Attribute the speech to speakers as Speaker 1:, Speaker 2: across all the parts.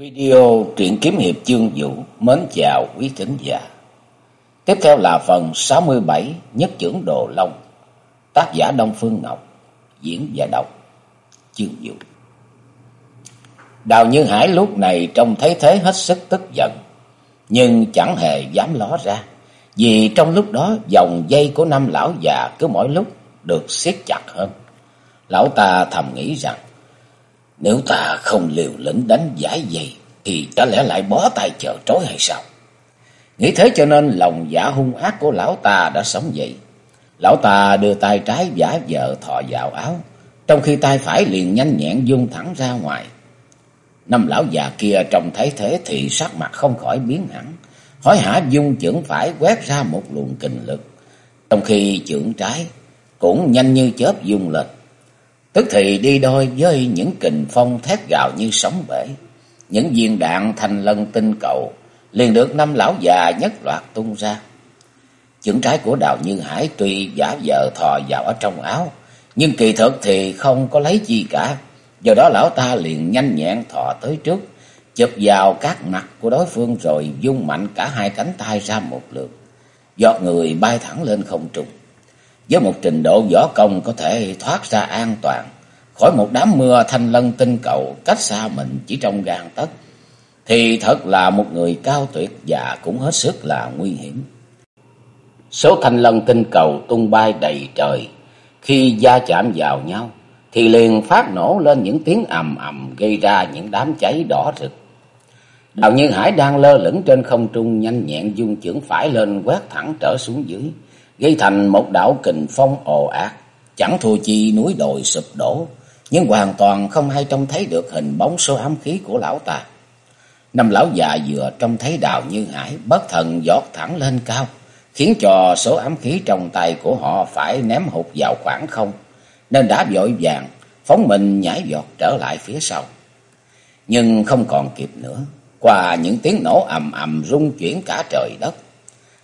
Speaker 1: Video truyện kiếm hiệp chương vũ mến chào quý thính giả. Tiếp theo là phần 67 Nhất trưởng Đồ Long. Tác giả Đông Phương Ngọc, diễn và đọc chương vũ. Đào Như Hải lúc này trông thấy thế hết sức tức giận, nhưng chẳng hề dám ló ra, vì trong lúc đó dòng dây của năm lão già cứ mỗi lúc được siết chặt hơn. Lão ta thầm nghĩ rằng nếu ta không liều lĩnh đánh giải dây thì chả lẽ lại bó tay chờ trói hay sao? Nghĩ thế cho nên lòng giả hung ác của lão ta đã sống dậy. Lão ta đưa tay trái giả vợ thò vào áo, trong khi tay phải liền nhanh nhẹn dung thẳng ra ngoài. Năm lão già kia trông thấy thế thì sắc mặt không khỏi biến hẳn, hỏi hả dung chưởng phải quét ra một luồng kình lực, trong khi chưởng trái cũng nhanh như chớp dung lên. Tức thì đi đôi với những kình phong thét gào như sóng bể. Những viên đạn thành lân tinh cầu liền được năm lão già nhất loạt tung ra. Chưởng trái của Đào Như Hải tuy giả vờ thò vào ở trong áo, nhưng kỳ thực thì không có lấy chi cả. Do đó lão ta liền nhanh nhẹn thò tới trước, chụp vào các mặt của đối phương rồi dung mạnh cả hai cánh tay ra một lượt. Giọt người bay thẳng lên không trung. Với một trình độ võ công có thể thoát ra an toàn khỏi một đám mưa thanh lân tinh cầu cách xa mình chỉ trong gan tấc thì thật là một người cao tuyệt và cũng hết sức là nguy hiểm. Số thanh lân tinh cầu tung bay đầy trời, khi va chạm vào nhau thì liền phát nổ lên những tiếng ầm ầm gây ra những đám cháy đỏ rực. Đào Như Hải đang lơ lửng trên không trung nhanh nhẹn dung chưởng phải lên quét thẳng trở xuống dưới, gây thành một đảo kình phong ồ ạt, chẳng thua chi núi đồi sụp đổ, nhưng hoàn toàn không ai trông thấy được hình bóng số ám khí của lão ta. Năm lão già vừa trông thấy đào như hải bất thần giọt thẳng lên cao, khiến cho số ám khí trong tay của họ phải ném hụt vào khoảng không, nên đã vội vàng phóng mình nhảy giọt trở lại phía sau. Nhưng không còn kịp nữa, qua những tiếng nổ ầm ầm rung chuyển cả trời đất.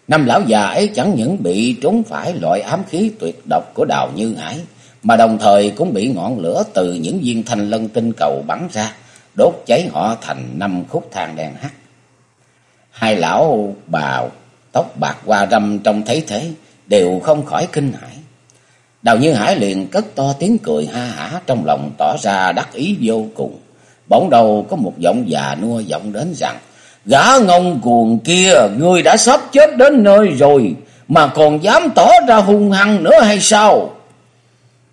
Speaker 1: Năm lão già ấy chẳng những bị trúng phải loại ám khí tuyệt độc của đào như hải, mà đồng thời cũng bị ngọn lửa từ những viên thanh lân tinh cầu bắn ra, đốt cháy họ thành năm khúc than đen hắt. Hai lão bào tóc bạc qua râm trong thấy thế, đều không khỏi kinh hãi. Đào Như Hải liền cất to tiếng cười ha hả trong lòng tỏ ra đắc ý vô cùng. Bỗng đầu có một giọng già nua giọng đến rằng, Gã ngông cuồng kia, ngươi đã sắp chết đến nơi rồi, mà còn dám tỏ ra hung hăng nữa hay sao?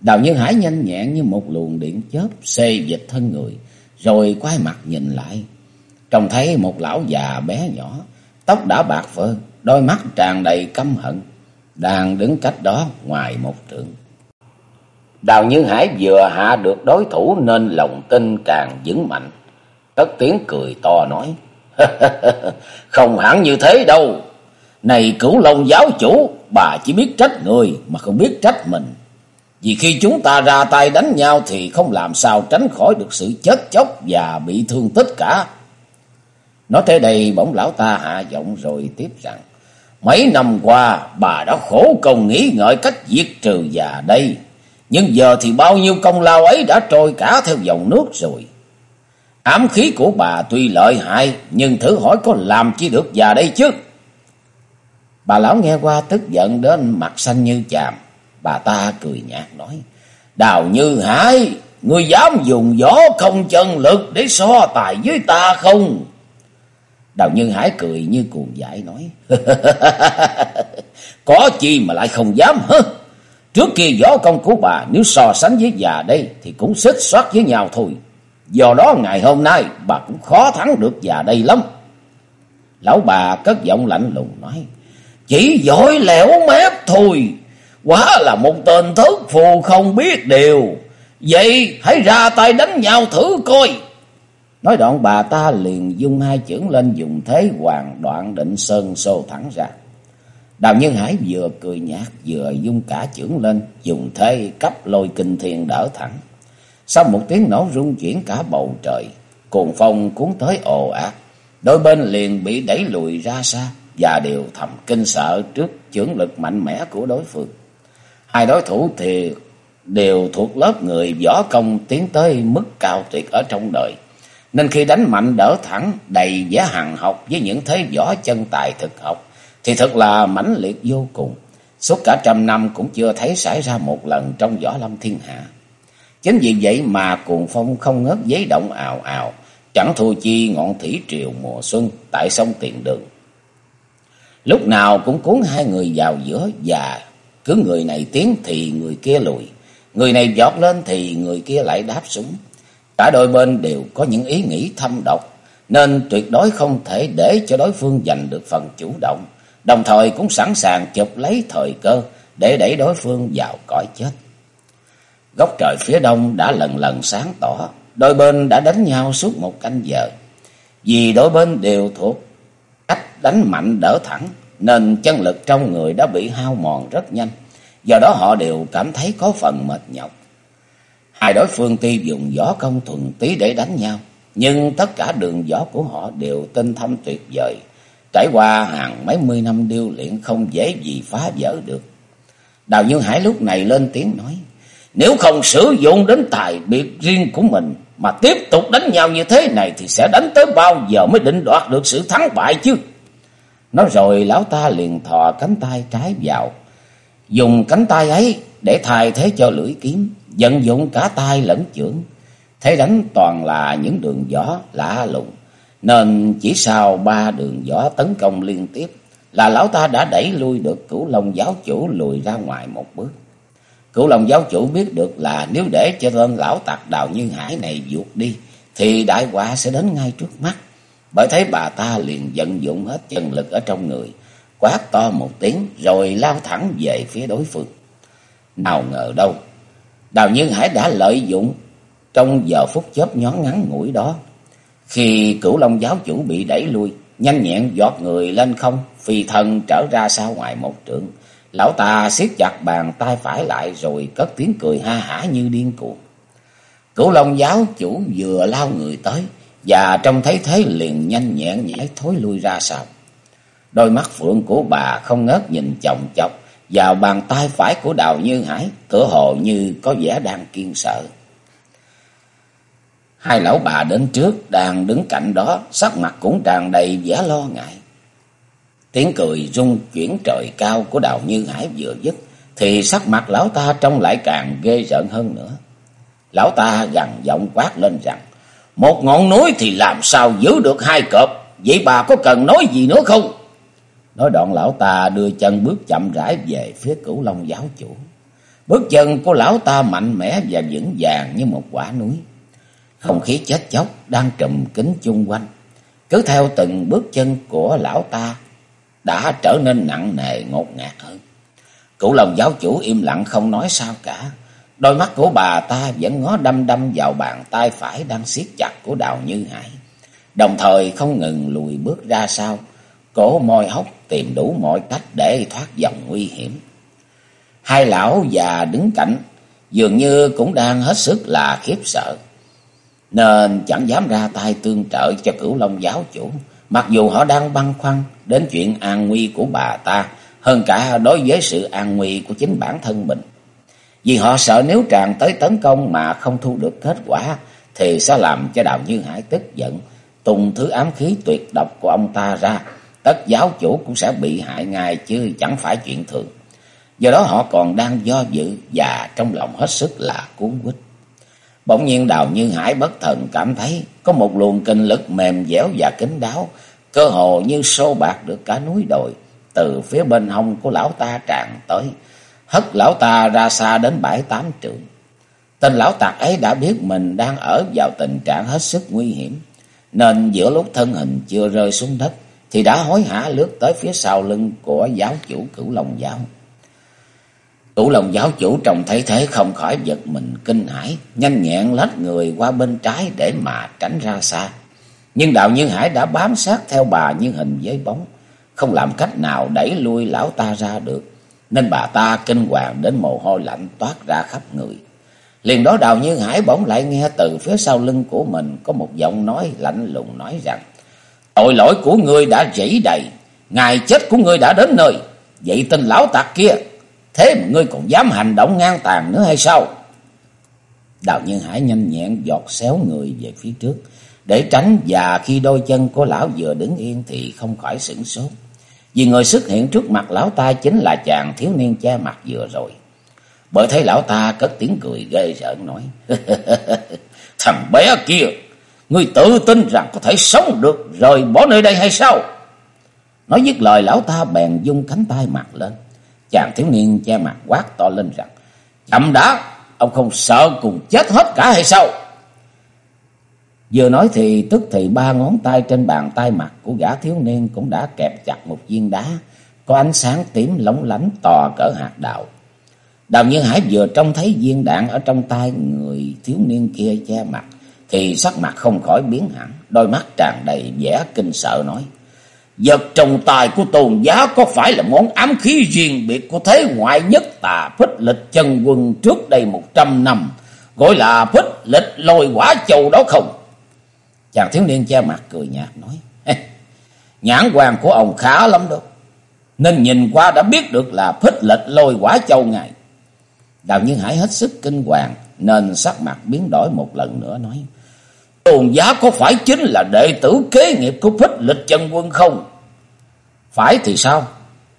Speaker 1: Đào Nhân Hải nhanh nhẹn như một luồng điện chớp xê dịch thân người, rồi quay mặt nhìn lại. Trông thấy một lão già bé nhỏ, tóc đã bạc phơ, đôi mắt tràn đầy căm hận, đang đứng cách đó ngoài một trượng. Đào Như Hải vừa hạ được đối thủ nên lòng tin càng vững mạnh. Tất tiếng cười to nói, không hẳn như thế đâu. Này cửu long giáo chủ, bà chỉ biết trách người mà không biết trách mình. Vì khi chúng ta ra tay đánh nhau thì không làm sao tránh khỏi được sự chết chóc và bị thương tích cả. Nói thế đây bỗng lão ta hạ giọng rồi tiếp rằng. Mấy năm qua bà đã khổ công nghĩ ngợi cách diệt trừ già đây. Nhưng giờ thì bao nhiêu công lao ấy đã trôi cả theo dòng nước rồi. Ám khí của bà tuy lợi hại nhưng thử hỏi có làm chi được già đây chứ. Bà lão nghe qua tức giận đến mặt xanh như chàm. Bà ta cười nhạt nói. Đào Như Hải, ngươi dám dùng gió không chân lực để so tài với ta không? Đào Như Hải cười như cuồng dại nói. Có chi mà lại không dám hả? Trước kia võ công của bà nếu so sánh với già đây thì cũng xích xoát với nhau thôi. Do đó ngày hôm nay bà cũng khó thắng được già đây lắm. Lão bà cất giọng lạnh lùng nói. Chỉ giỏi lẻo mép thôi. Quá là một tên thất phù không biết điều. Vậy hãy ra tay đánh nhau thử coi. Nói đoạn bà ta liền dung hai chưởng lên dùng thế hoàng đoạn định sơn xô thẳng ra. Đào Nhân Hải vừa cười nhạt vừa dung cả chưởng lên, dùng thế cấp lôi kinh thiên đỡ thẳng. Sau một tiếng nổ rung chuyển cả bầu trời, cuồng phong cuốn tới ồ ạt, đôi bên liền bị đẩy lùi ra xa và đều thầm kinh sợ trước chưởng lực mạnh mẽ của đối phương. Hai đối thủ thì đều thuộc lớp người võ công tiến tới mức cao tuyệt ở trong đời. Nên khi đánh mạnh đỡ thẳng đầy vẻ hằng học với những thế võ chân tài thực học thì thật là mãnh liệt vô cùng. Suốt cả trăm năm cũng chưa thấy xảy ra một lần trong võ lâm thiên hạ. Chính vì vậy mà cuồng phong không ngớt giấy động ào ào, chẳng thua chi ngọn thủy triều mùa xuân tại sông Tiền Đường. Lúc nào cũng cuốn hai người vào giữa và cứ người này tiến thì người kia lùi. Người này giọt lên thì người kia lại đáp súng. Cả đôi bên đều có những ý nghĩ thâm độc, nên tuyệt đối không thể để cho đối phương giành được phần chủ động. Đồng thời cũng sẵn sàng chụp lấy thời cơ để đẩy đối phương vào cõi chết. Góc trời phía đông đã lần lần sáng tỏ, đôi bên đã đánh nhau suốt một canh giờ. Vì đôi bên đều thuộc cách đánh mạnh đỡ thẳng, nên chân lực trong người đã bị hao mòn rất nhanh. Do đó họ đều cảm thấy có phần mệt nhọc. Hai đối phương tuy dùng võ công thuần tí để đánh nhau, nhưng tất cả đường võ của họ đều tinh thâm tuyệt vời. Trải qua hàng mấy mươi năm điêu luyện không dễ gì phá vỡ được. Đào Như Hải lúc này lên tiếng nói, nếu không sử dụng đến tài biệt riêng của mình mà tiếp tục đánh nhau như thế này thì sẽ đánh tới bao giờ mới định đoạt được sự thắng bại chứ. Nói rồi lão ta liền thò cánh tay trái vào, dùng cánh tay ấy để thay thế cho lưỡi kiếm, vận dụng cả tay lẫn chưởng. Thế đánh toàn là những đường gió lạ lùng, nên chỉ sau ba đường gió tấn công liên tiếp là lão ta đã đẩy lui được cửu long giáo chủ lùi ra ngoài một bước. Cửu long giáo chủ biết được là nếu để cho tên lão tặc đào như hải này vụt đi, thì đại họa sẽ đến ngay trước mắt. Bởi thấy bà ta liền vận dụng hết chân lực ở trong người, quát to một tiếng rồi lao thẳng về phía đối phương. Nào ngờ đâu, Đào Như Hải đã lợi dụng trong giờ phút chớp nhón ngắn ngủi đó. Khi cửu long giáo chủ bị đẩy lui, nhanh nhẹn giọt người lên không, phi thân trở ra sau ngoài một trượng. Lão ta siết chặt bàn tay phải lại rồi cất tiếng cười ha hả như điên cuồng. Cửu long giáo chủ vừa lao người tới, và trông thấy thế liền nhanh nhẹn nhảy thối lui ra sau. Đôi mắt phượng của bà không ngớt nhìn chồng chọc vào bàn tay phải của Đào Như Hải, tựa hồ như có vẻ đang kiên sợ. Hai lão bà đến trước, đang đứng cạnh đó, sắc mặt cũng tràn đầy vẻ lo ngại. Tiếng cười rung chuyển trời cao của Đào Như Hải vừa dứt, thì sắc mặt lão ta trông lại càng ghê rợn hơn nữa. Lão ta gằn giọng quát lên rằng, một ngọn núi thì làm sao giữ được hai cọp, vậy bà có cần nói gì nữa không? Nói đoạn lão ta đưa chân bước chậm rãi về phía cửu long giáo chủ. Bước chân của lão ta mạnh mẽ và vững vàng như một quả núi. Không khí chết chóc đang trùm kính chung quanh. Cứ theo từng bước chân của lão ta đã trở nên nặng nề ngột ngạt hơn. Cửu long giáo chủ im lặng không nói sao cả. Đôi mắt của bà ta vẫn ngó đâm đâm vào bàn tay phải đang siết chặt của Đào Như Hải. Đồng thời không ngừng lùi bước ra sau, cổ môi hốc tìm đủ mọi cách để thoát dòng nguy hiểm. Hai lão già đứng cạnh, dường như cũng đang hết sức là khiếp sợ. Nên chẳng dám ra tay tương trợ cho cửu long giáo chủ, mặc dù họ đang băn khoăn đến chuyện an nguy của bà ta, hơn cả đối với sự an nguy của chính bản thân mình. Vì họ sợ nếu tràn tới tấn công mà không thu được kết quả thì sẽ làm cho Đào Như Hải tức giận, tung thứ ám khí tuyệt độc của ông ta ra, tất giáo chủ cũng sẽ bị hại ngay chứ chẳng phải chuyện thường. Do đó họ còn đang do dự và trong lòng hết sức là cuốn quýt. Bỗng nhiên Đào Như Hải bất thần cảm thấy có một luồng kinh lực mềm dẻo và kín đáo, cơ hồ như sô bạc được cả núi đồi từ phía bên hông của lão ta tràn tới hất lão ta ra xa đến bãi tám trượng. Tên lão tạc ấy đã biết mình đang ở vào tình trạng hết sức nguy hiểm, nên giữa lúc thân hình chưa rơi xuống đất, thì đã hối hả lướt tới phía sau lưng của giáo chủ cửu long giáo. Tủ lòng giáo chủ trông thấy thế không khỏi giật mình kinh hãi, nhanh nhẹn lách người qua bên trái để mà tránh ra xa. Nhưng đạo Như Hải đã bám sát theo bà như hình với bóng, không làm cách nào đẩy lui lão ta ra được nên bà ta kinh hoàng đến mồ hôi lạnh toát ra khắp người. Liền đó Đào Như Hải bỗng lại nghe từ phía sau lưng của mình có một giọng nói lạnh lùng nói rằng Tội lỗi của ngươi đã dẫy đầy, ngày chết của ngươi đã đến nơi, vậy tên lão tặc kia, thế mà ngươi còn dám hành động ngang tàn nữa hay sao? Đào Nhân Hải nhanh nhẹn giọt xéo người về phía trước, để tránh và khi đôi chân của lão vừa đứng yên thì không khỏi sửng sốt. Vì người xuất hiện trước mặt lão ta chính là chàng thiếu niên che mặt vừa rồi. Bởi thấy lão ta cất tiếng cười ghê rợn nói. Thằng bé kia, ngươi tự tin rằng có thể sống được rời bỏ nơi đây hay sao? Nói dứt lời lão ta bèn dung cánh tay mặt lên. Chàng thiếu niên che mặt quát to lên rằng. Chậm đã, ông không sợ cùng chết hết cả hay sao? Vừa nói thì tức thì ba ngón tay trên bàn tay mặt của gã thiếu niên cũng đã kẹp chặt một viên đá, có ánh sáng tím lóng lánh to cỡ hạt đậu. Đào như Hải vừa trông thấy viên đạn ở trong tay người thiếu niên kia che mặt, thì sắc mặt không khỏi biến hẳn, đôi mắt tràn đầy vẻ kinh sợ nói. Vật trong tài của tôn giá có phải là món ám khí riêng biệt của thế ngoại nhất tà phích lịch chân quân trước đây một trăm năm, gọi là phích lịch lôi quả châu đó không? Chàng thiếu niên che mặt cười nhạt nói. Nhãn quan của ông khá lắm đâu. Nên nhìn qua đã biết được là phích lịch lôi quả châu ngài. Đào Nhân Hải hết sức kinh hoàng nên sắc mặt biến đổi một lần nữa nói. Tôn giá có phải chính là đệ tử kế nghiệp của phích lịch chân quân không? Phải thì sao?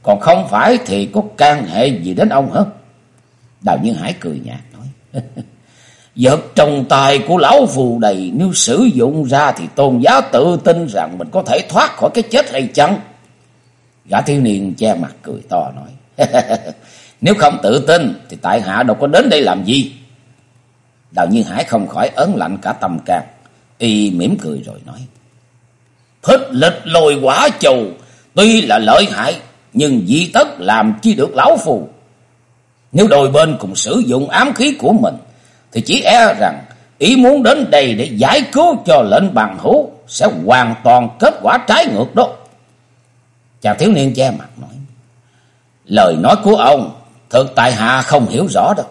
Speaker 1: Còn không phải thì có can hệ gì đến ông hả? Đào Nhân Hải cười nhạt nói. Vật trong tài của lão phù đầy, nếu sử dụng ra thì tôn giá tự tin rằng mình có thể thoát khỏi cái chết hay chăng? Gã thiếu niên che mặt cười to nói. nếu không tự tin thì tại hạ đâu có đến đây làm gì? Đào Như Hải không khỏi ớn lạnh cả tâm can. Y mỉm cười rồi nói. Thích lịch lồi quả chầu, tuy là lợi hại, nhưng di tất làm chi được lão phù. Nếu đôi bên cùng sử dụng ám khí của mình, thì chỉ e rằng ý muốn đến đây để giải cứu cho lệnh bằng hữu sẽ hoàn toàn kết quả trái ngược đó. Chàng thiếu niên che mặt nói. Lời nói của ông thực tại hạ không hiểu rõ đâu.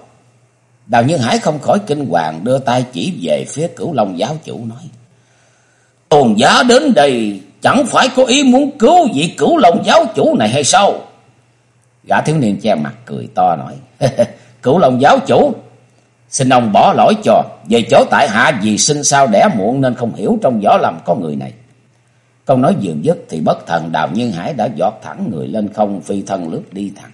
Speaker 1: Đào Nhân Hải không khỏi kinh hoàng đưa tay chỉ về phía cửu long giáo chủ nói. Tôn giá đến đây chẳng phải có ý muốn cứu vị cửu long giáo chủ này hay sao? Gã thiếu niên che mặt cười to nói. cửu long giáo chủ Xin ông bỏ lỗi cho, về chỗ tại hạ vì sinh sao đẻ muộn nên không hiểu trong võ lầm có người này. Câu nói dường dứt thì bất thần đào nhân hải đã giọt thẳng người lên không phi thân lướt đi thẳng.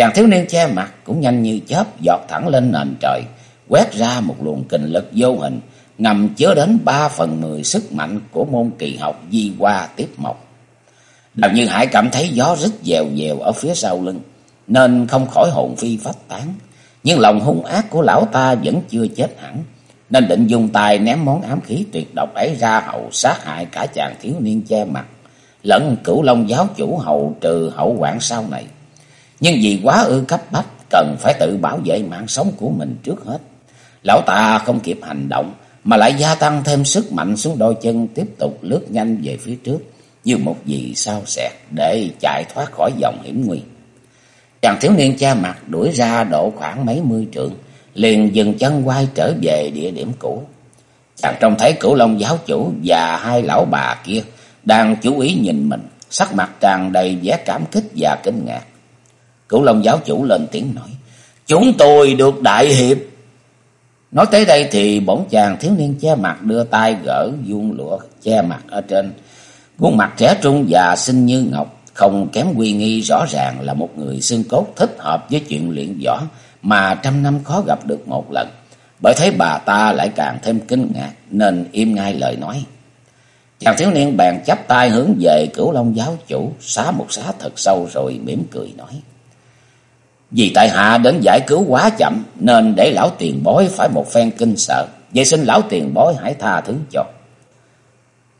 Speaker 1: Chàng thiếu niên che mặt cũng nhanh như chớp giọt thẳng lên nền trời, quét ra một luồng kình lực vô hình, ngầm chứa đến ba phần mười sức mạnh của môn kỳ học di qua tiếp mộc. Đào Như Hải cảm thấy gió rít dèo dèo ở phía sau lưng, nên không khỏi hồn phi phách tán. Nhưng lòng hung ác của lão ta vẫn chưa chết hẳn, nên định dùng tài ném món ám khí tuyệt độc ấy ra hậu sát hại cả chàng thiếu niên che mặt, lẫn cửu long giáo chủ hậu trừ hậu quản sau này. Nhưng vì quá ư cấp bách, cần phải tự bảo vệ mạng sống của mình trước hết. Lão ta không kịp hành động, mà lại gia tăng thêm sức mạnh xuống đôi chân tiếp tục lướt nhanh về phía trước, như một gì sao xẹt để chạy thoát khỏi dòng hiểm nguy. Chàng thiếu niên cha mặt đuổi ra độ khoảng mấy mươi trượng, liền dừng chân quay trở về địa điểm cũ. Chàng trông thấy cửu long giáo chủ và hai lão bà kia đang chú ý nhìn mình, sắc mặt tràn đầy vẻ cảm kích và kinh ngạc. Cửu long giáo chủ lên tiếng nói, Chúng tôi được đại hiệp. Nói tới đây thì bổn chàng thiếu niên che mặt đưa tay gỡ vuông lụa che mặt ở trên. Khuôn mặt trẻ trung và xinh như ngọc, không kém quy nghi rõ ràng là một người xương cốt thích hợp với chuyện luyện võ mà trăm năm khó gặp được một lần. Bởi thấy bà ta lại càng thêm kinh ngạc nên im ngay lời nói. Chàng thiếu niên bèn chắp tay hướng về cửu long giáo chủ, xá một xá thật sâu rồi mỉm cười nói. Vì tại hạ đến giải cứu quá chậm nên để lão tiền bối phải một phen kinh sợ. Vậy xin lão tiền bối hãy tha thứ cho.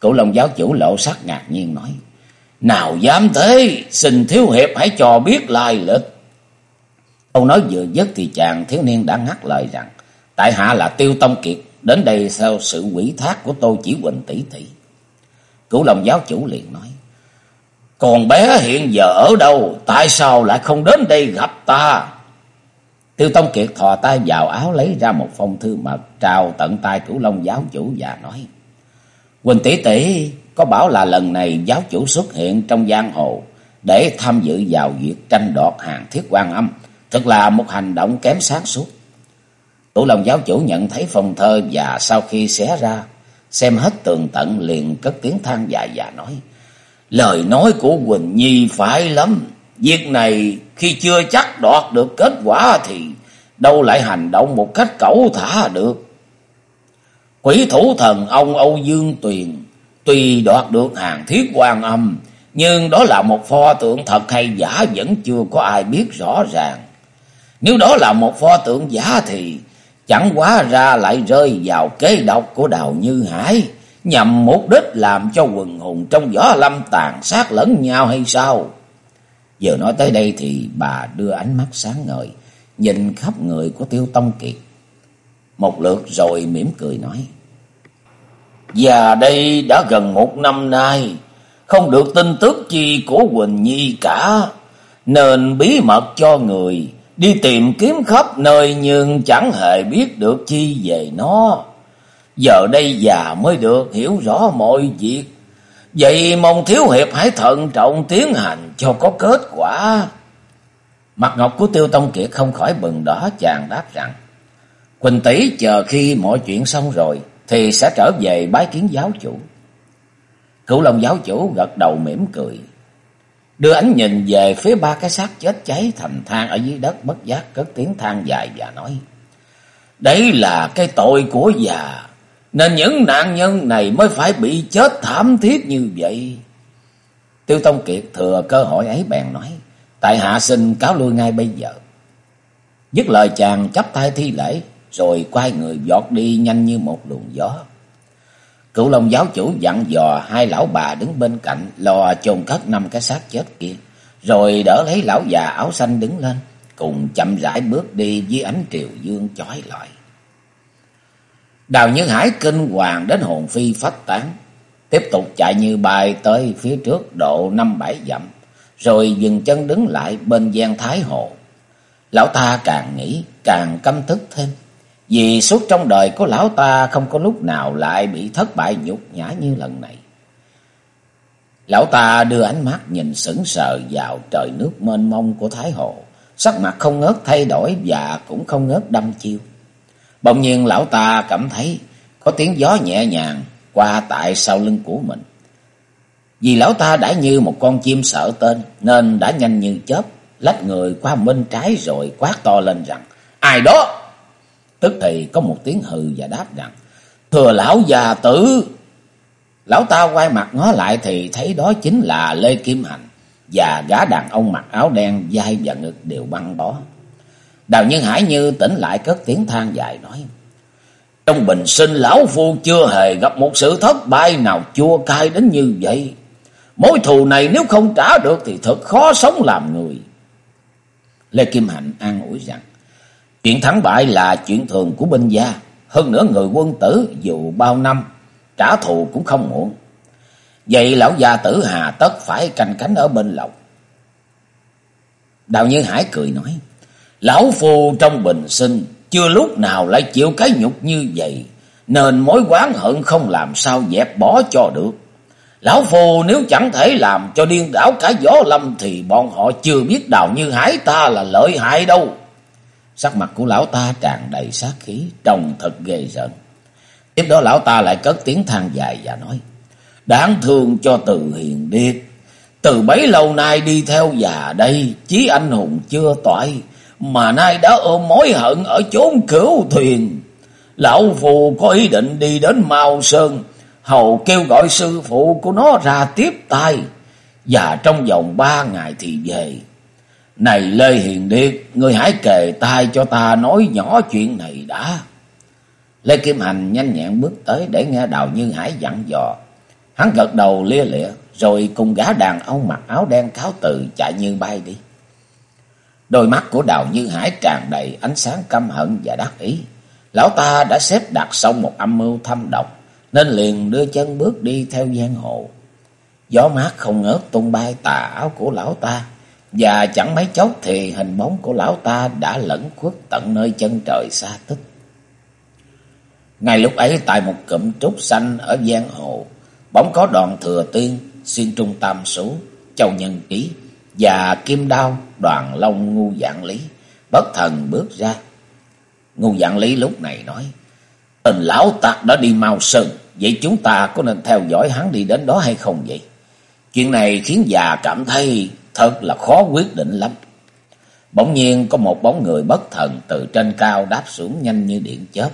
Speaker 1: Cửu long giáo chủ lộ sắc ngạc nhiên nói. Nào dám thế, xin thiếu hiệp hãy cho biết lai lịch. Câu nói vừa dứt thì chàng thiếu niên đã ngắt lời rằng, tại hạ là Tiêu Tông Kiệt, đến đây theo sự quỷ thác của tôi chỉ huỳnh tỷ tỷ. Cửu long giáo chủ liền nói, còn bé hiện giờ ở đâu, tại sao lại không đến đây gặp ta? Tiêu Tông Kiệt thò tay vào áo lấy ra một phong thư mật trao tận tay cửu long giáo chủ và nói, Quỳnh tỷ tỷ có bảo là lần này giáo chủ xuất hiện trong giang hồ để tham dự vào việc tranh đoạt hàng thiết quan âm. Thật là một hành động kém sáng suốt. Cửu Long giáo chủ nhận thấy phong thơ và sau khi xé ra, xem hết tường tận liền cất tiếng than dài và nói. Lời nói của Quỳnh Nhi phải lắm. Việc này khi chưa chắc đoạt được kết quả thì đâu lại hành động một cách cẩu thả được. Quỷ thủ thần ông Âu Dương Tuyền tuy đoạt được hàng thiết quan âm, nhưng đó là một pho tượng thật hay giả vẫn chưa có ai biết rõ ràng. Nếu đó là một pho tượng giả thì chẳng quá ra lại rơi vào kế độc của Đào Như Hải, nhằm mục đích làm cho quần hùng trong gió lâm tàn sát lẫn nhau hay sao? Giờ nói tới đây thì bà đưa ánh mắt sáng ngời, nhìn khắp người của Tiêu Tông Kiệt. Một lượt rồi mỉm cười nói. Và đây đã gần một năm nay, không được tin tức chi của Quỳnh Nhi cả, nên bí mật cho người đi tìm kiếm khắp nơi nhưng chẳng hề biết được chi về nó. Giờ đây già mới được hiểu rõ mọi việc. Vậy mong thiếu hiệp hãy thận trọng tiến hành cho có kết quả. Mặt ngọc của Tiêu Tông Kiệt không khỏi bừng đỏ chàng đáp rằng. Quỳnh tỷ chờ khi mọi chuyện xong rồi thì sẽ trở về bái kiến giáo chủ. Cửu Long giáo chủ gật đầu mỉm cười. Đưa ánh nhìn về phía ba cái xác chết cháy thành than ở dưới đất bất giác cất tiếng than dài và nói. Đấy là cái tội của già, nên những nạn nhân này mới phải bị chết thảm thiết như vậy. Tiêu Tông Kiệt thừa cơ hội ấy bèn nói, tại hạ xin cáo lui ngay bây giờ. Dứt lời chàng chấp tay thi lễ, rồi quay người giọt đi nhanh như một luồng gió. Cửu Long giáo chủ dặn dò hai lão bà đứng bên cạnh lo chôn cất năm cái xác chết kia, rồi đỡ lấy lão già áo xanh đứng lên, cùng chậm rãi bước đi dưới ánh triều dương chói lọi. Đào Nhân Hải kinh hoàng đến hồn phi phách tán, tiếp tục chạy như bay tới phía trước độ năm bảy dặm, rồi dừng chân đứng lại bên gian Thái Hồ. Lão ta càng nghĩ càng căm tức thêm. Vì suốt trong đời của lão ta không có lúc nào lại bị thất bại nhục nhã như lần này. Lão ta đưa ánh mắt nhìn sững sờ vào trời nước mênh mông của Thái Hồ. Sắc mặt không ngớt thay đổi và cũng không ngớt đâm chiêu. Bỗng nhiên lão ta cảm thấy có tiếng gió nhẹ nhàng qua tại sau lưng của mình. Vì lão ta đã như một con chim sợ tên nên đã nhanh như chớp lách người qua bên trái rồi quát to lên rằng Ai đó? Tức thì có một tiếng hừ và đáp rằng, Thừa lão già tử. Lão ta quay mặt ngó lại thì thấy đó chính là Lê Kim Hành và gã đàn ông mặc áo đen vai và ngực đều băng bó. Đào Nhân Hải như tỉnh lại cất tiếng than dài nói. Trong bình sinh lão phu chưa hề gặp một sự thất bại nào chua cay đến như vậy. Mối thù này nếu không trả được thì thật khó sống làm người. Lê Kim Hạnh an ủi rằng. Chuyện thắng bại là chuyện thường của binh gia. Hơn nữa người quân tử dù bao năm, trả thù cũng không muộn. Vậy lão gia tử hà tất phải canh cánh ở bên lộc. Đào Nhân Hải cười nói. Lão phu trong bình sinh chưa lúc nào lại chịu cái nhục như vậy. Nên mối quán hận không làm sao dẹp bỏ cho được. Lão phu nếu chẳng thể làm cho điên đảo cả gió lâm thì bọn họ chưa biết đào như hải ta là lợi hại đâu. Sắc mặt của lão ta tràn đầy sát khí, trông thật ghê rợn. Tiếp đó lão ta lại cất tiếng than dài và nói. Đáng thương cho từ hiền điệt. Từ bấy lâu nay đi theo già đây, chí anh hùng chưa toại, mà nay đã ôm mối hận ở chốn cửu thuyền. Lão phù có ý định đi đến Mao Sơn, hầu kêu gọi sư phụ của nó ra tiếp tay, và trong vòng ba ngày thì về. Này Lê Hiền Điệt, ngươi hãy kề tai cho ta nói nhỏ chuyện này đã. Lê Kim Hành nhanh nhẹn bước tới để nghe Đào Như Hải dặn dò. Hắn gật đầu lia lịa, rồi cùng gã đàn ông mặc áo đen cáo từ chạy như bay đi. Đôi mắt của Đào Như Hải tràn đầy ánh sáng căm hận và đắc ý. Lão ta đã xếp đặt xong một âm mưu thâm độc, nên liền đưa chân bước đi theo giang hồ. Gió mát không ngớt tung bay tà áo của lão ta, và chẳng mấy chốc thì hình bóng của lão ta đã lẫn khuất tận nơi chân trời xa tích. Ngay lúc ấy tại một cụm trúc xanh ở giang hồ, bỗng có đoàn thừa tiên, xuyên trung tam số, châu nhân ký và kim đao, đoàn long ngu dạng lý, bất thần bước ra. ngu Dạng Lý lúc này nói. Tình lão tặc đã đi mau sơn. Vậy chúng ta có nên theo dõi hắn đi đến đó hay không vậy? Chuyện này khiến già cảm thấy thật là khó quyết định lắm. Bỗng nhiên có một bóng người bất thần từ trên cao đáp xuống nhanh như điện chớp.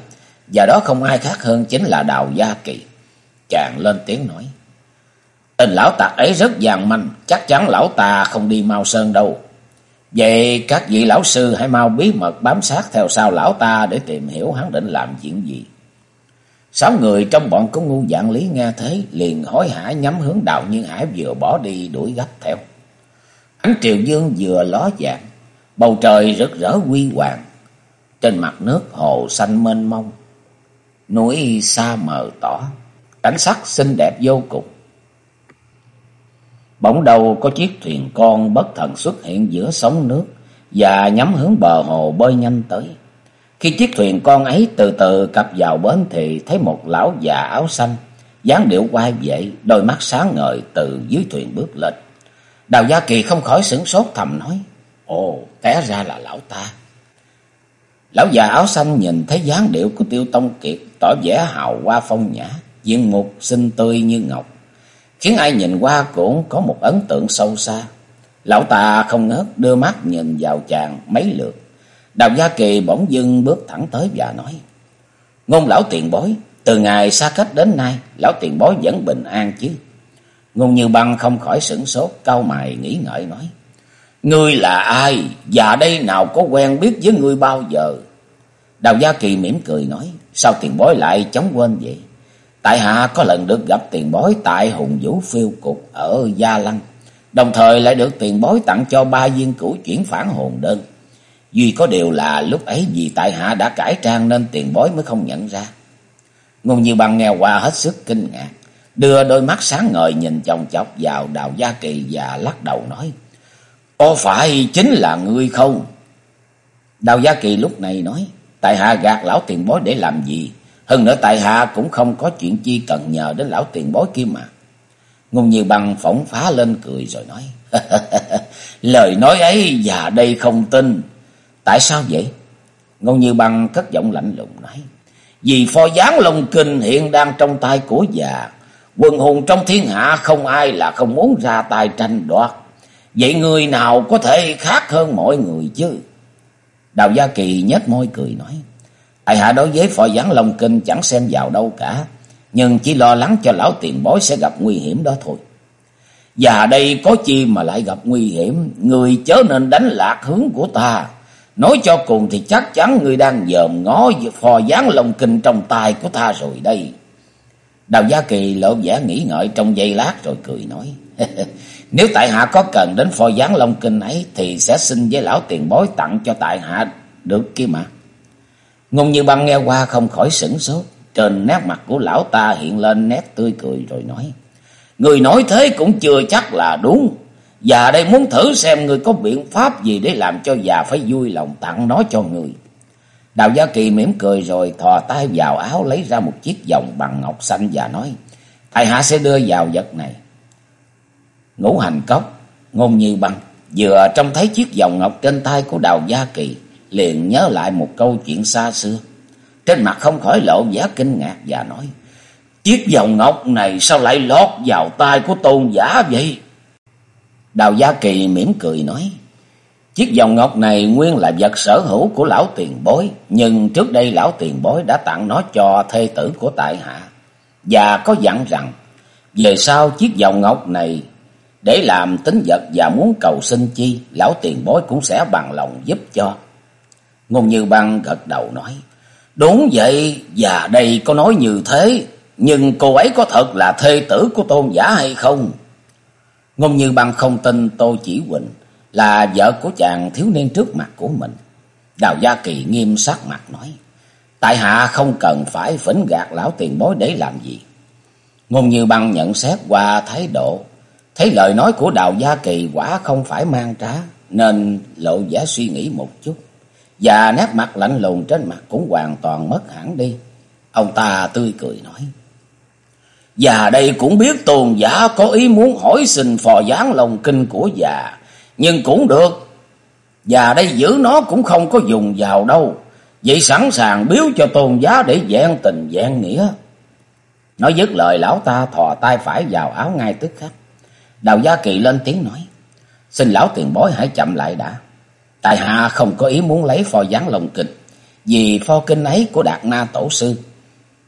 Speaker 1: Và đó không ai khác hơn chính là Đào Gia Kỳ. Chàng lên tiếng nói. Tình lão tặc ấy rất vàng manh, chắc chắn lão ta không đi mau sơn đâu. Vậy các vị lão sư hãy mau bí mật bám sát theo sau lão ta để tìm hiểu hắn định làm chuyện gì. Sáu người trong bọn có ngu dạng lý nghe thế liền hối hả nhắm hướng đạo Nhiên Hải vừa bỏ đi đuổi gấp theo. Ánh triều dương vừa ló dạng, bầu trời rực rỡ huy hoàng. Trên mặt nước hồ xanh mênh mông, núi xa mờ tỏ, cảnh sắc xinh đẹp vô cùng. Bỗng đầu có chiếc thuyền con bất thần xuất hiện giữa sóng nước và nhắm hướng bờ hồ bơi nhanh tới. Khi chiếc thuyền con ấy từ từ cập vào bến thì thấy một lão già áo xanh, dáng điệu quay vậy, đôi mắt sáng ngời từ dưới thuyền bước lên. Đào Gia Kỳ không khỏi sửng sốt thầm nói, Ồ, té ra là lão ta. Lão già áo xanh nhìn thấy dáng điệu của Tiêu Tông Kiệt tỏ vẻ hào hoa phong nhã, diện mục xinh tươi như ngọc, khiến ai nhìn qua cũng có một ấn tượng sâu xa. Lão ta không ngớt đưa mắt nhìn vào chàng mấy lượt. Đào Gia Kỳ bỗng dưng bước thẳng tới và nói. Ngôn lão tiền bối, từ ngày xa cách đến nay, lão tiền bối vẫn bình an chứ. Ngôn Như Băng không khỏi sửng sốt, cau mày nghĩ ngợi nói. Ngươi là ai? Và đây nào có quen biết với ngươi bao giờ? Đào Gia Kỳ mỉm cười nói. Sao tiền bối lại chống quên vậy? Tại hạ có lần được gặp tiền bối tại Hùng Vũ Phiêu Cục ở Gia Lăng. Đồng thời lại được tiền bối tặng cho ba viên cửu chuyển phản hồn đơn. Duy có điều là lúc ấy vì tại hạ đã cải trang nên tiền bối mới không nhận ra. Ngôn Như Băng nghe qua hết sức kinh ngạc. Đưa đôi mắt sáng ngời nhìn chồng chọc vào đào gia kỳ và lắc đầu nói. Có phải chính là ngươi không? Đào gia kỳ lúc này nói. Tại hạ gạt lão tiền bối để làm gì? Hơn nữa tại hạ cũng không có chuyện chi cần nhờ đến lão tiền bối kia mà. Ngôn Như Băng phỏng phá lên cười rồi nói. Lời nói ấy già đây không tin. Tại sao vậy? Ngôn Như Băng cất giọng lạnh lùng nói. Vì pho gián lông kinh hiện đang trong tay của già. Quần hùng trong thiên hạ không ai là không muốn ra tay tranh đoạt. Vậy người nào có thể khác hơn mọi người chứ? Đào Gia Kỳ nhếch môi cười nói. Tại hạ đối với phò gián Long kinh chẳng xem vào đâu cả. Nhưng chỉ lo lắng cho lão tiền bối sẽ gặp nguy hiểm đó thôi. Và đây có chi mà lại gặp nguy hiểm. Người chớ nên đánh lạc hướng của ta. Nói cho cùng thì chắc chắn người đang dòm ngó phò gián Long kinh trong tay của ta rồi đây. Đào Gia Kỳ lộ vẻ nghĩ ngợi trong giây lát rồi cười nói. Nếu tại hạ có cần đến phò gián long kinh ấy thì sẽ xin với lão tiền bối tặng cho tại hạ được kia mà. Ngôn như băng nghe qua không khỏi sửng sốt. Trên nét mặt của lão ta hiện lên nét tươi cười rồi nói. Người nói thế cũng chưa chắc là đúng. Già đây muốn thử xem người có biện pháp gì để làm cho già phải vui lòng tặng nó cho người. Đào Gia Kỳ mỉm cười rồi thò tay vào áo lấy ra một chiếc vòng bằng ngọc xanh và nói. Thầy hạ sẽ đưa vào vật này. Ngũ hành cốc, ngôn như băng, vừa trông thấy chiếc vòng ngọc trên tay của Đào Gia Kỳ, liền nhớ lại một câu chuyện xa xưa. Trên mặt không khỏi lộ vẻ kinh ngạc và nói. Chiếc vòng ngọc này sao lại lót vào tay của tôn giả vậy? Đào Gia Kỳ mỉm cười nói. Chiếc vòng ngọc này nguyên là vật sở hữu của lão tiền bối, nhưng trước đây lão tiền bối đã tặng nó cho thê tử của tại hạ. Và có dặn rằng, về sau chiếc vòng ngọc này để làm tính vật và muốn cầu sinh chi, lão tiền bối cũng sẽ bằng lòng giúp cho. Ngôn Như Băng gật đầu nói, đúng vậy, và đây có nói như thế, nhưng cô ấy có thật là thê tử của tôn giả hay không? Ngôn Như Băng không tin Tô Chỉ Huỳnh là vợ của chàng thiếu niên trước mặt của mình. Đào Gia Kỳ nghiêm sắc mặt nói, tại hạ không cần phải phỉnh gạt lão tiền bối để làm gì. Ngôn Như Băng nhận xét qua thái độ, thấy lời nói của Đào Gia Kỳ quả không phải mang trá, nên lộ vẻ suy nghĩ một chút. Và nét mặt lạnh lùng trên mặt cũng hoàn toàn mất hẳn đi. Ông ta tươi cười nói. Và đây cũng biết tôn giả có ý muốn hỏi xin phò gián lòng kinh của già. Nhưng cũng được. Và đây giữ nó cũng không có dùng vào đâu. Vậy sẵn sàng biếu cho tôn giá để vẹn tình vẹn nghĩa. Nói dứt lời, lão ta thò tay phải vào áo ngay tức khắc. Đào Gia Kỳ lên tiếng nói. Xin lão tiền bối hãy chậm lại đã. Tại hạ không có ý muốn lấy pho gián lồng kinh. Vì pho kinh ấy của Đạt Na Tổ Sư.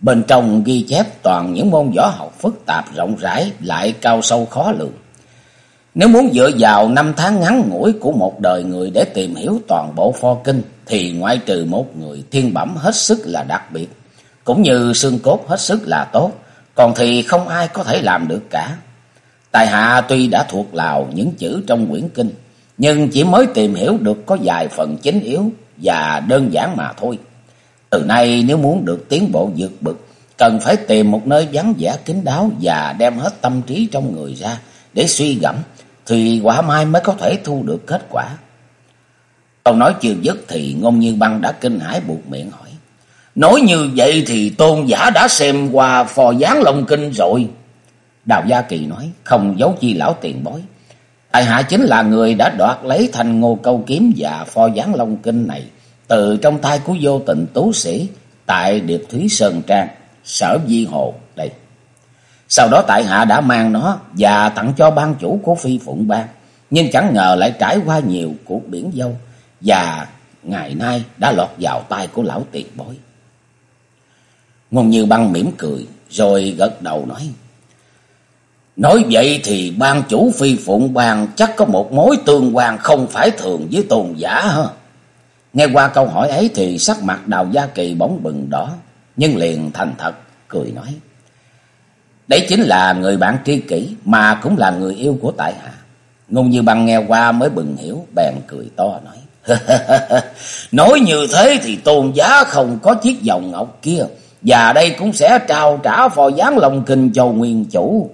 Speaker 1: Bên trong ghi chép toàn những môn võ học phức tạp rộng rãi lại cao sâu khó lường. Nếu muốn dựa vào năm tháng ngắn ngủi của một đời người để tìm hiểu toàn bộ pho kinh thì ngoại trừ một người thiên bẩm hết sức là đặc biệt, cũng như xương cốt hết sức là tốt, còn thì không ai có thể làm được cả. Tài hạ tuy đã thuộc lào những chữ trong quyển kinh, nhưng chỉ mới tìm hiểu được có vài phần chính yếu và đơn giản mà thôi. Từ nay nếu muốn được tiến bộ vượt bực, cần phải tìm một nơi vắng vẻ kín đáo và đem hết tâm trí trong người ra để suy gẫm, thì quả mai mới có thể thu được kết quả. Câu nói chưa dứt thì ngôn như băng đã kinh hãi buộc miệng hỏi. Nói như vậy thì tôn giả đã xem qua phò gián long kinh rồi. Đào Gia Kỳ nói, không giấu chi lão tiền bối. Tại hạ chính là người đã đoạt lấy thành ngô câu kiếm và pho gián long kinh này từ trong tay của vô tình tú sĩ tại Điệp Thúy Sơn Trang, sở Di Hồ đây. Sau đó tại hạ đã mang nó và tặng cho ban chủ của Phi Phụng Bang, nhưng chẳng ngờ lại trải qua nhiều cuộc biển dâu và ngày nay đã lọt vào tay của lão tiền bối. Ngôn Như Băng mỉm cười rồi gật đầu nói: Nói vậy thì ban chủ Phi Phụng Bang chắc có một mối tương quan không phải thường với tôn giả hả? Nghe qua câu hỏi ấy thì sắc mặt Đào Gia Kỳ bóng bừng đỏ, nhưng liền thành thật cười nói: Đấy chính là người bạn tri kỷ mà cũng là người yêu của tại hạ. Ngôn Như Băng nghe qua mới bừng hiểu, bèn cười to nói: Nói như thế thì tôn giá không có chiếc vòng ngọc kia, và đây cũng sẽ trao trả phò gián lòng kinh cho nguyên chủ.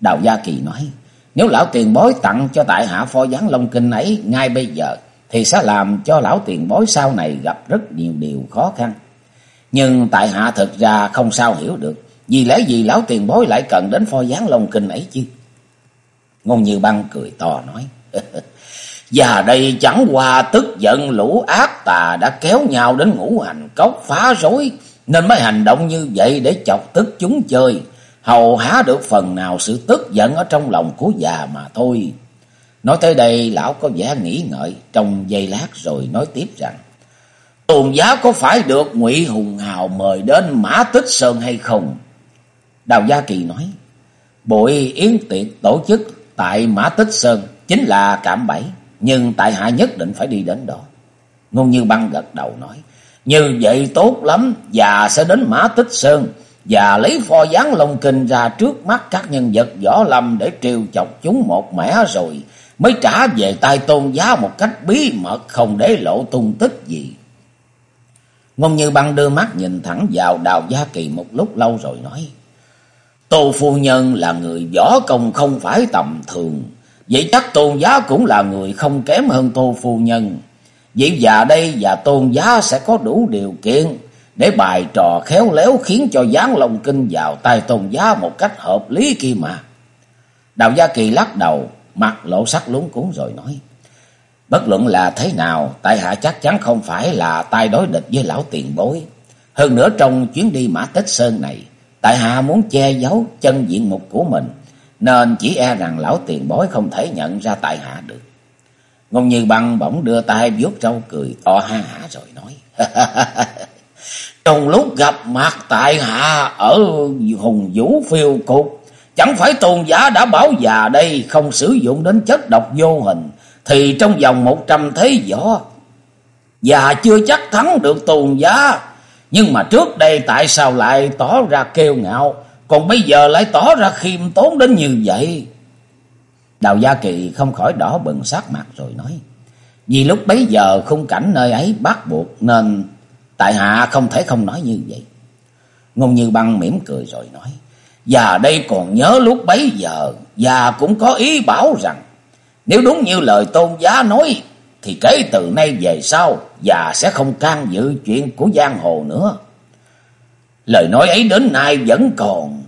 Speaker 1: Đào Gia Kỳ nói, nếu lão tiền bối tặng cho tại hạ pho gián long kinh ấy ngay bây giờ, thì sẽ làm cho lão tiền bối sau này gặp rất nhiều điều khó khăn. Nhưng tại hạ thực ra không sao hiểu được, vì lẽ gì lão tiền bối lại cần đến pho gián long kinh ấy chứ? Ngôn Như Băng cười to nói, Và đây chẳng qua tức giận lũ ác tà đã kéo nhau đến ngũ hành cốc phá rối, nên mới hành động như vậy để chọc tức chúng chơi, hầu há được phần nào sự tức giận ở trong lòng của già mà thôi. Nói tới đây lão có vẻ nghĩ ngợi trong giây lát rồi nói tiếp rằng, Tôn giá có phải được ngụy Hùng Hào mời đến Mã Tích Sơn hay không? Đào Gia Kỳ nói, Bội yến tiệc tổ chức tại Mã Tích Sơn chính là cạm bẫy, nhưng tại hạ nhất định phải đi đến đó. Ngôn Như Băng gật đầu nói, như vậy tốt lắm, già sẽ đến Mã Tích Sơn, và lấy pho gián lông kinh ra trước mắt các nhân vật võ lâm để trêu chọc chúng một mẻ rồi, mới trả về tay tôn giá một cách bí mật không để lộ tung tích gì. Ngôn Như Băng đưa mắt nhìn thẳng vào Đào Gia Kỳ một lúc lâu rồi nói, Tô Phu Nhân là người võ công không phải tầm thường, vậy chắc tôn giá cũng là người không kém hơn Tô Phu Nhân. Vậy già đây và tôn giá sẽ có đủ điều kiện để bài trò khéo léo khiến cho gián lòng kinh vào tay tôn giá một cách hợp lý kia mà. Đào Gia Kỳ lắc đầu, mặt lộ sắc lúng cuốn rồi nói. Bất luận là thế nào, tại hạ chắc chắn không phải là tay đối địch với lão tiền bối. Hơn nữa trong chuyến đi Mã Tích Sơn này, tại hạ muốn che giấu chân diện mục của mình, nên chỉ e rằng lão tiền bối không thể nhận ra tại hạ được. Ngôn Như Băng bỗng đưa tay vuốt râu cười to ha hả rồi nói. Trong lúc gặp mặt tại hạ ở hùng vũ phiêu cục, chẳng phải tôn giả đã bảo già đây không sử dụng đến chất độc vô hình, thì trong vòng một trăm thế võ, già chưa chắc thắng được tôn giá. Nhưng mà trước đây tại sao lại tỏ ra kêu ngạo, còn bây giờ lại tỏ ra khiêm tốn đến như vậy? Đào Gia Kỳ không khỏi đỏ bừng sắc mặt rồi nói. Vì lúc bấy giờ khung cảnh nơi ấy bắt buộc nên tại hạ không thể không nói như vậy. Ngôn Như Băng mỉm cười rồi nói. Và đây còn nhớ lúc bấy giờ và cũng có ý bảo rằng nếu đúng như lời tôn giá nói thì kể từ nay về sau và sẽ không can dự chuyện của giang hồ nữa. Lời nói ấy đến nay vẫn còn.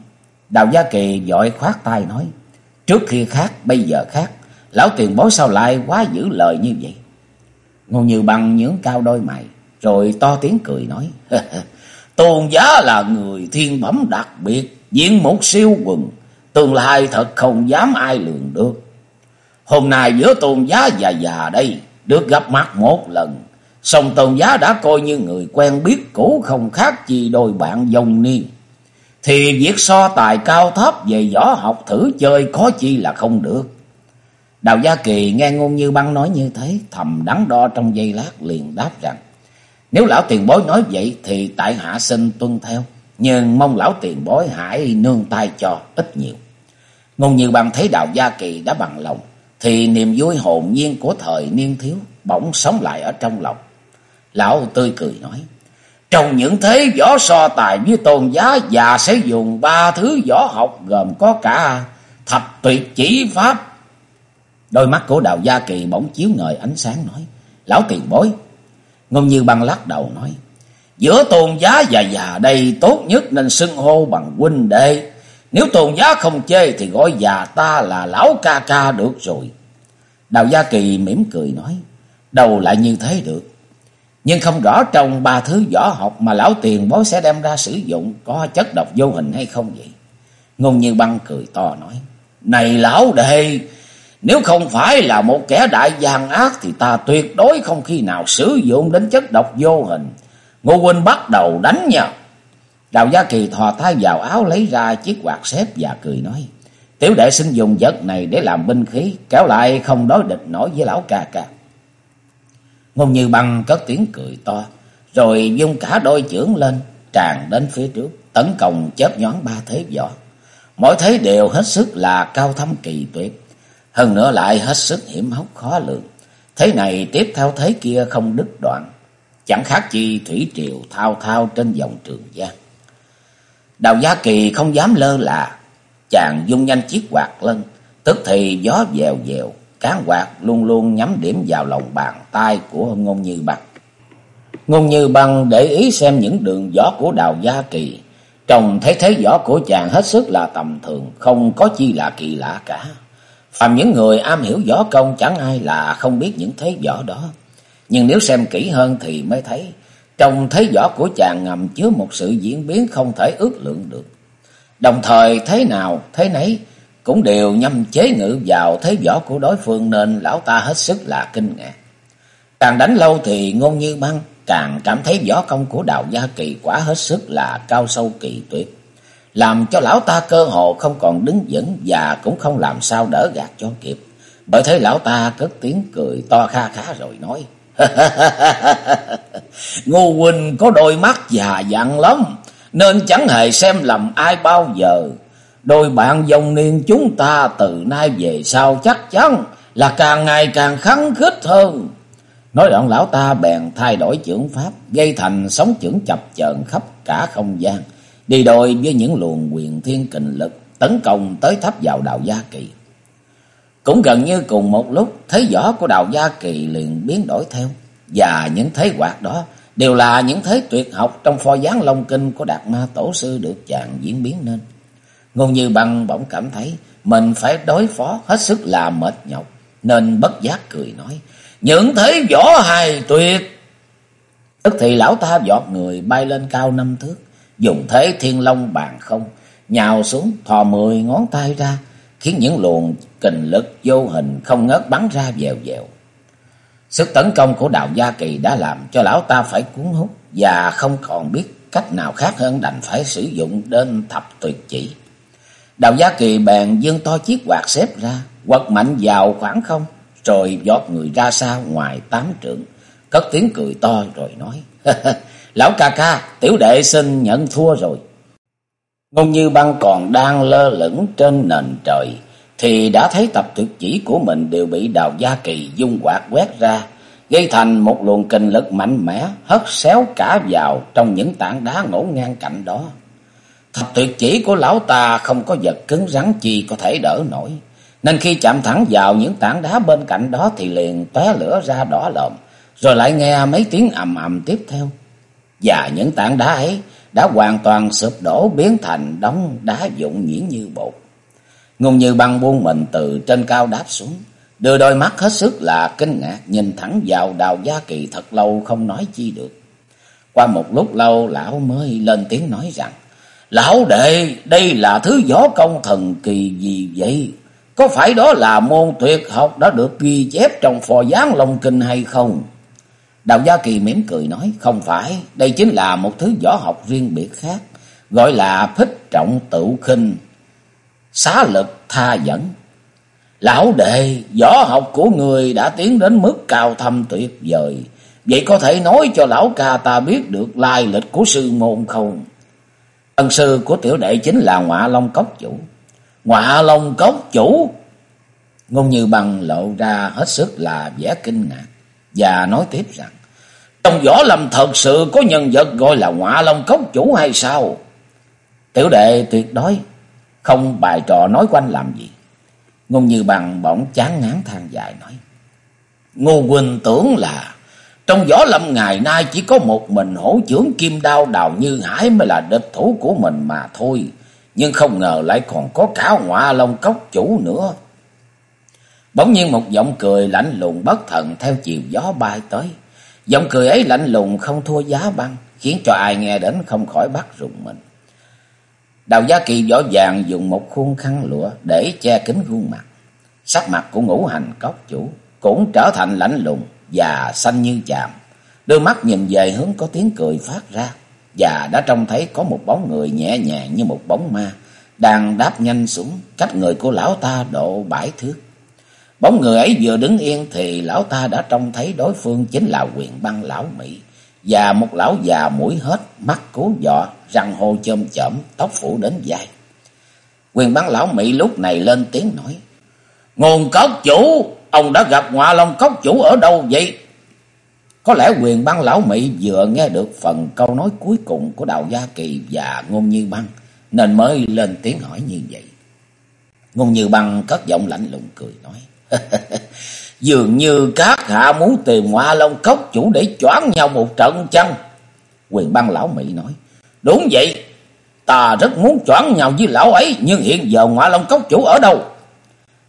Speaker 1: Đào Gia Kỳ dội khoát tay nói. Trước khi khác, bây giờ khác. Lão tiền bối sao lại quá giữ lời như vậy? Ngô Như băng nhướng cao đôi mày rồi to tiếng cười nói. Tôn giá là người thiên bẩm đặc biệt, diện một siêu quần, tương lai thật không dám ai lường được. Hôm nay giữa tôn giá và già đây, được gặp mặt một lần, song tôn giá đã coi như người quen biết cũ không khác gì đôi bạn dòng niên. Thì việc so tài cao thấp về võ học thử chơi có chi là không được. Đào Gia Kỳ nghe ngôn như băng nói như thế, thầm đắn đo trong giây lát liền đáp rằng. Nếu lão tiền bối nói vậy thì tại hạ xin tuân theo. Nhưng mong lão tiền bối hãy nương tay cho ít nhiều. Ngôn như bằng thấy Đào Gia Kỳ đã bằng lòng. Thì niềm vui hồn nhiên của thời niên thiếu bỗng sống lại ở trong lòng. Lão tươi cười nói. Trong những thế võ so tài với tôn giá và sẽ dùng ba thứ võ học gồm có cả thập tuyệt chỉ pháp. Đôi mắt của Đào Gia Kỳ bỗng chiếu ngời ánh sáng, nói. Lão tiền bối Ngôn Như băng lắc đầu nói. Giữa tôn giá và già đây tốt nhất nên xưng hô bằng huynh đệ. Nếu tôn giá không chê thì gọi già ta là lão ca ca được rồi. Đào Gia Kỳ mỉm cười nói. đầu lại như thế được. Nhưng không rõ trong ba thứ võ học mà lão tiền bối sẽ đem ra sử dụng có chất độc vô hình hay không vậy? Ngôn Như băng cười to nói. Này lão đệ, nếu không phải là một kẻ đại gian ác thì ta tuyệt đối không khi nào sử dụng đến chất độc vô hình. Ngô huynh bắt đầu đánh nhau Đào Gia Kỳ thò tay vào áo lấy ra chiếc quạt xếp và cười nói. Tiểu đệ xin dùng vật này để làm binh khí, kéo lại không đối địch nổi với lão ca ca. Ngôn Như Băng cất tiếng cười to, rồi dung cả đôi chưởng lên, tràn đến phía trước, tấn công chớp nhón ba thế võ. Mỗi thế đều hết sức là cao thâm kỳ tuyệt, hơn nữa lại hết sức hiểm hóc khó lường. Thế này tiếp theo thế kia không đứt đoạn, chẳng khác chi thủy triều thao thao trên dòng trường giang. Đào Giá Kỳ không dám lơ là, chàng dung nhanh chiếc quạt lên, tức thì gió dèo dèo, cán quạt luôn luôn nhắm điểm vào lòng bàn tay của Ngôn Như Băng. Ngôn Như Băng để ý xem những đường gió của Đào Gia Kỳ, trông thấy thế gió của chàng hết sức là tầm thường, không có chi là kỳ lạ cả. Phàm những người am hiểu võ công chẳng ai là không biết những thế võ đó. Nhưng nếu xem kỹ hơn thì mới thấy, trong thế võ của chàng ngầm chứa một sự diễn biến không thể ước lượng được. Đồng thời thế nào, thế nấy cũng đều nhằm chế ngự vào thế võ của đối phương nên lão ta hết sức là kinh ngạc. Càng đánh lâu thì ngôn như băng, càng cảm thấy võ công của đạo gia kỳ quả hết sức là cao sâu kỳ tuyệt làm cho lão ta cơ hồ không còn đứng vững và cũng không làm sao đỡ gạt cho kịp. Bởi thế lão ta cất tiếng cười to kha khá rồi nói. Ngô Quỳnh có đôi mắt già dặn lắm, nên chẳng hề xem lầm ai bao giờ. Đôi bạn dòng niên chúng ta từ nay về sau chắc chắn là càng ngày càng khắng khích hơn. Nói đoạn lão ta bèn thay đổi chưởng pháp, gây thành sóng chưởng chập chờn khắp cả không gian đi đôi với những luồng quyền thiên kình lực tấn công tới thấp vào đào gia kỳ. Cũng gần như cùng một lúc, thế võ của đào gia kỳ liền biến đổi theo, và những thế hoạt đó đều là những thế tuyệt học trong pho gián long kinh của Đạt Ma Tổ Sư được chàng diễn biến nên. Ngôn Như Băng bỗng cảm thấy mình phải đối phó hết sức là mệt nhọc, nên bất giác cười nói, những thế võ hài tuyệt. Tức thì lão ta giọt người bay lên cao năm thước, dùng thế thiên long bàn không, nhào xuống thò mười ngón tay ra, khiến những luồng kình lực vô hình không ngớt bắn ra dèo dèo. Sức tấn công của đạo gia kỳ đã làm cho lão ta phải cuốn hút và không còn biết cách nào khác hơn đành phải sử dụng đến thập tuyệt chỉ. Đạo gia kỳ bèn dương to chiếc quạt xếp ra, quật mạnh vào khoảng không, rồi giọt người ra xa ngoài tám trượng, cất tiếng cười to rồi nói. Lão ca ca, tiểu đệ xin nhận thua rồi. Ngôn như băng còn đang lơ lửng trên nền trời, thì đã thấy tập tuyệt chỉ của mình đều bị đào gia kỳ dung quạt quét ra, gây thành một luồng kinh lực mạnh mẽ, hất xéo cả vào trong những tảng đá ngổn ngang cạnh đó. Thập tuyệt chỉ của lão ta không có vật cứng rắn chi có thể đỡ nổi, nên khi chạm thẳng vào những tảng đá bên cạnh đó thì liền tóe lửa ra đỏ lòm, rồi lại nghe mấy tiếng ầm ầm tiếp theo. Và những tảng đá ấy đã hoàn toàn sụp đổ biến thành đống đá vụn nhuyễn như bột. Ngôn như băng buông mình từ trên cao đáp xuống, đưa đôi mắt hết sức là kinh ngạc nhìn thẳng vào đào gia kỳ thật lâu không nói chi được. Qua một lúc lâu lão mới lên tiếng nói rằng, Lão đệ, đây là thứ võ công thần kỳ gì vậy? Có phải đó là môn tuyệt học đã được ghi chép trong phò gián Long Kinh hay không? Đào Gia Kỳ mỉm cười nói, không phải, đây chính là một thứ võ học riêng biệt khác, gọi là phích trọng tự khinh, xá lực tha dẫn. Lão đệ, võ học của người đã tiến đến mức cao thâm tuyệt vời, vậy có thể nói cho lão ca ta biết được lai lịch của sư môn không? Ân sư của tiểu đệ chính là ngọa long cốc chủ. Ngọa long cốc chủ? Ngôn như bằng lộ ra hết sức là vẻ kinh ngạc và nói tiếp rằng trong võ lâm thật sự có nhân vật gọi là ngọa long cốc chủ hay sao? Tiểu đệ tuyệt đối không bài trò nói quanh làm gì. Ngôn như bằng bỗng chán ngán than dài nói. Ngô Quỳnh tưởng là trong võ lâm ngày nay chỉ có một mình hổ trưởng kim đao đào như hải mới là địch thủ của mình mà thôi. Nhưng không ngờ lại còn có cả ngọa long cốc chủ nữa. Bỗng nhiên một giọng cười lạnh lùng bất thần theo chiều gió bay tới. Giọng cười ấy lạnh lùng không thua giá băng, khiến cho ai nghe đến không khỏi bắt rùng mình. Đào Gia Kỳ võ vàng dùng một khuôn khăn lụa để che kín khuôn mặt. Sắc mặt của ngũ hành cốc chủ cũng trở thành lạnh lùng và xanh như chàm. Đôi mắt nhìn về hướng có tiếng cười phát ra và đã trông thấy có một bóng người nhẹ nhàng như một bóng ma đang đáp nhanh xuống cách người của lão ta độ bãi thước. Bóng người ấy vừa đứng yên thì lão ta đã trông thấy đối phương chính là quyền băng lão Mỹ và một lão già mũi hết, mắt cố dọ, răng hô chôm chởm, tóc phủ đến dài. Quyền băng lão Mỹ lúc này lên tiếng nói, Nguồn cốc chủ, ông đã gặp ngọa long cốc chủ ở đâu vậy? Có lẽ quyền băng lão Mỹ vừa nghe được phần câu nói cuối cùng của Đào Gia Kỳ và Ngôn Như Băng, nên mới lên tiếng hỏi như vậy. Ngôn Như Băng cất giọng lạnh lùng cười nói, Dường như các hạ muốn tìm Hoa long cốc chủ để choán nhau một trận chăng? Quyền băng lão Mỹ nói. Đúng vậy, ta rất muốn choán nhau với lão ấy, nhưng hiện giờ Hoa long cốc chủ ở đâu?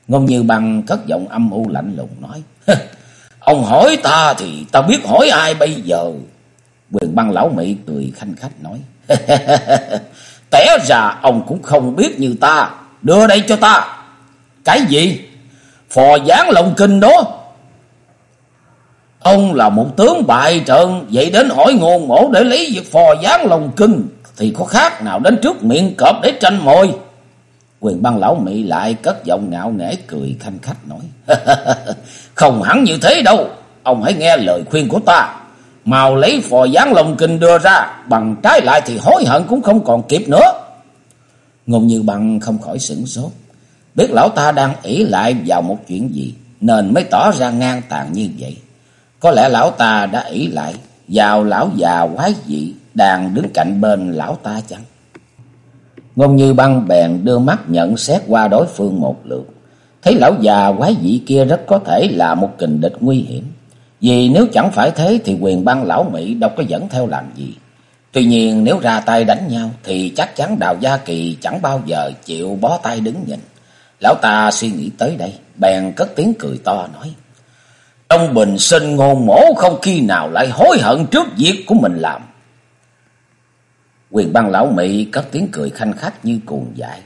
Speaker 1: Ngôn Như Băng cất giọng âm u lạnh lùng nói. Ông hỏi ta thì ta biết hỏi ai bây giờ? Quyền băng lão Mỹ cười khanh khách nói. Té ra ông cũng không biết như ta, đưa đây cho ta. Cái gì? Phò gián lồng kinh đó. Ông là một tướng bại trận, vậy đến hỏi ngôn mổ để lấy việc phò gián lồng kinh, thì có khác nào đến trước miệng cọp để tranh mồi. Quyền băng lão mị lại cất giọng ngạo nghễ cười khanh khách nói. Không hẳn như thế đâu, ông hãy nghe lời khuyên của ta. Màu lấy phò gián lồng kinh đưa ra, bằng trái lại thì hối hận cũng không còn kịp nữa. Ngôn như bằng không khỏi sửng sốt. Biết lão ta đang ỷ lại vào một chuyện gì nên mới tỏ ra ngang tàn như vậy. Có lẽ lão ta đã ỷ lại vào lão già quái dị đang đứng cạnh bên lão ta chăng? Ngôn như băng bèn đưa mắt nhận xét qua đối phương một lượt. Thấy lão già quái dị kia rất có thể là một kình địch nguy hiểm. Vì nếu chẳng phải thế thì quyền băng lão Mỹ đâu có dẫn theo làm gì. Tuy nhiên nếu ra tay đánh nhau thì chắc chắn Đào Gia Kỳ chẳng bao giờ chịu bó tay đứng nhìn. Lão ta suy nghĩ tới đây, bèn cất tiếng cười to nói. Trong bình sinh ngôn mổ không khi nào lại hối hận trước việc của mình làm. Quyền băng lão Mỹ cất tiếng cười khanh khách như cuồng dại.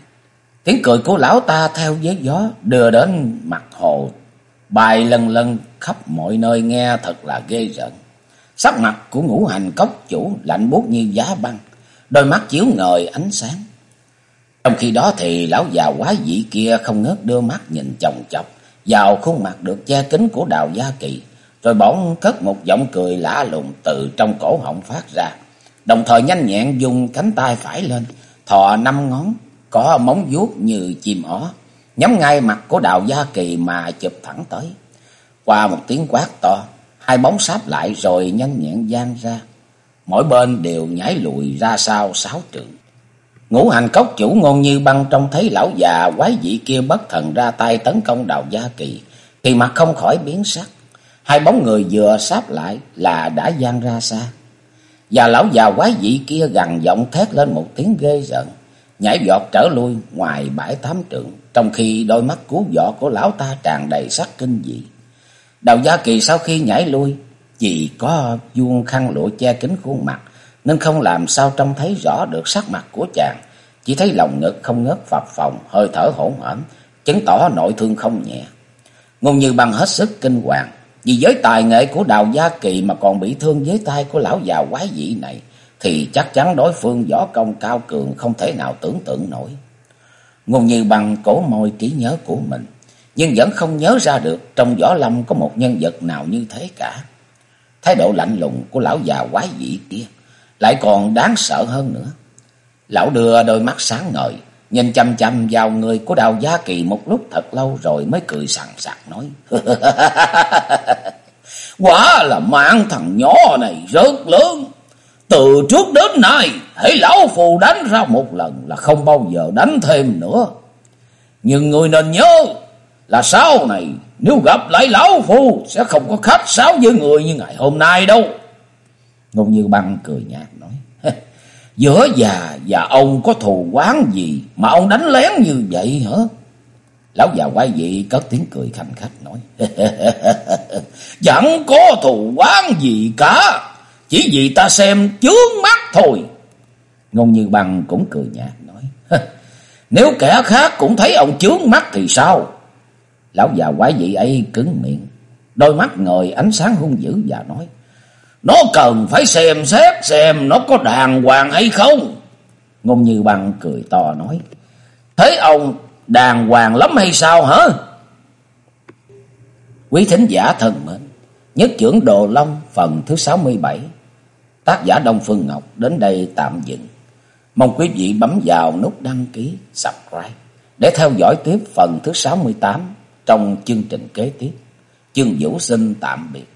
Speaker 1: Tiếng cười của lão ta theo giấy gió đưa đến mặt hồ, bài lần lần khắp mọi nơi nghe thật là ghê rợn. Sắc mặt của ngũ hành cốc chủ lạnh buốt như giá băng, đôi mắt chiếu ngời ánh sáng. Trong khi đó thì lão già quá dị kia không ngớt đưa mắt nhìn chồng chọc vào khuôn mặt được che kính của Đào Gia Kỳ, rồi bỗng cất một giọng cười lạ lùng từ trong cổ họng phát ra. Đồng thời nhanh nhẹn dùng cánh tay phải lên, thò năm ngón, có móng vuốt như chim ó, nhắm ngay mặt của Đào Gia Kỳ mà chụp thẳng tới. Qua một tiếng quát to, hai bóng sáp lại rồi nhanh nhẹn gian ra. Mỗi bên đều nhảy lùi ra sau sáu trường. Ngũ hành cốc chủ ngôn như băng trông thấy lão già, quái dị kia bất thần ra tay tấn công đào gia kỳ. Thì mặt không khỏi biến sắc. Hai bóng người vừa sáp lại là đã gian ra xa. Và lão già quái dị kia gằn giọng thét lên một tiếng ghê giận. Nhảy giọt trở lui ngoài bãi tám trượng. Trong khi đôi mắt cú vọ của lão ta tràn đầy sắc kinh dị. Đào gia kỳ sau khi nhảy lui. Chỉ có vuông khăn lụa che kín khuôn mặt nên không làm sao trông thấy rõ được sắc mặt của chàng, chỉ thấy lòng ngực không ngớt phập phồng, hơi thở hỗn hển, chứng tỏ nội thương không nhẹ. Ngôn Như Băng hết sức kinh hoàng, vì với tài nghệ của Đào Gia Kỳ mà còn bị thương dưới tay của lão già quái dị này, thì chắc chắn đối phương võ công cao cường không thể nào tưởng tượng nổi. Ngôn Như Băng cổ môi trí nhớ của mình, nhưng vẫn không nhớ ra được trong võ lâm có một nhân vật nào như thế cả. Thái độ lạnh lùng của lão già quái dị kia lại còn đáng sợ hơn nữa. Lão đưa đôi mắt sáng ngời, nhìn chăm chăm vào người của Đào Gia Kỳ một lúc thật lâu rồi mới cười sảng sạc nói. Quả là mạng thằng nhỏ này rất lớn. Từ trước đến nay, hãy lão phù đánh ra một lần là không bao giờ đánh thêm nữa. Nhưng người nên nhớ là sau này nếu gặp lại lão phù sẽ không có khách sáo với người như ngày hôm nay đâu. Ngôn Như Băng cười nhạt nói. Giữa già và ông có thù quán gì mà ông đánh lén như vậy hả? Lão già quái dị cất tiếng cười khanh khách nói. Chẳng có thù quán gì cả. Chỉ vì ta xem chướng mắt thôi. Ngôn Như Băng cũng cười nhạt nói. Nếu kẻ khác cũng thấy ông chướng mắt thì sao? Lão già quái dị ấy cứng miệng. Đôi mắt ngời ánh sáng hung dữ và nói. Nó cần phải xem xét xem nó có đàng hoàng hay không. Ngôn Như Băng cười to nói. Thế ông đàng hoàng lắm hay sao hả? Quý thính giả thân mến. Nhất trưởng Đồ Long phần thứ 67. Tác giả Đông Phương Ngọc đến đây tạm dừng. Mong quý vị bấm vào nút đăng ký, subscribe để theo dõi tiếp phần thứ 68 trong chương trình kế tiếp. Chương Vũ xin tạm biệt.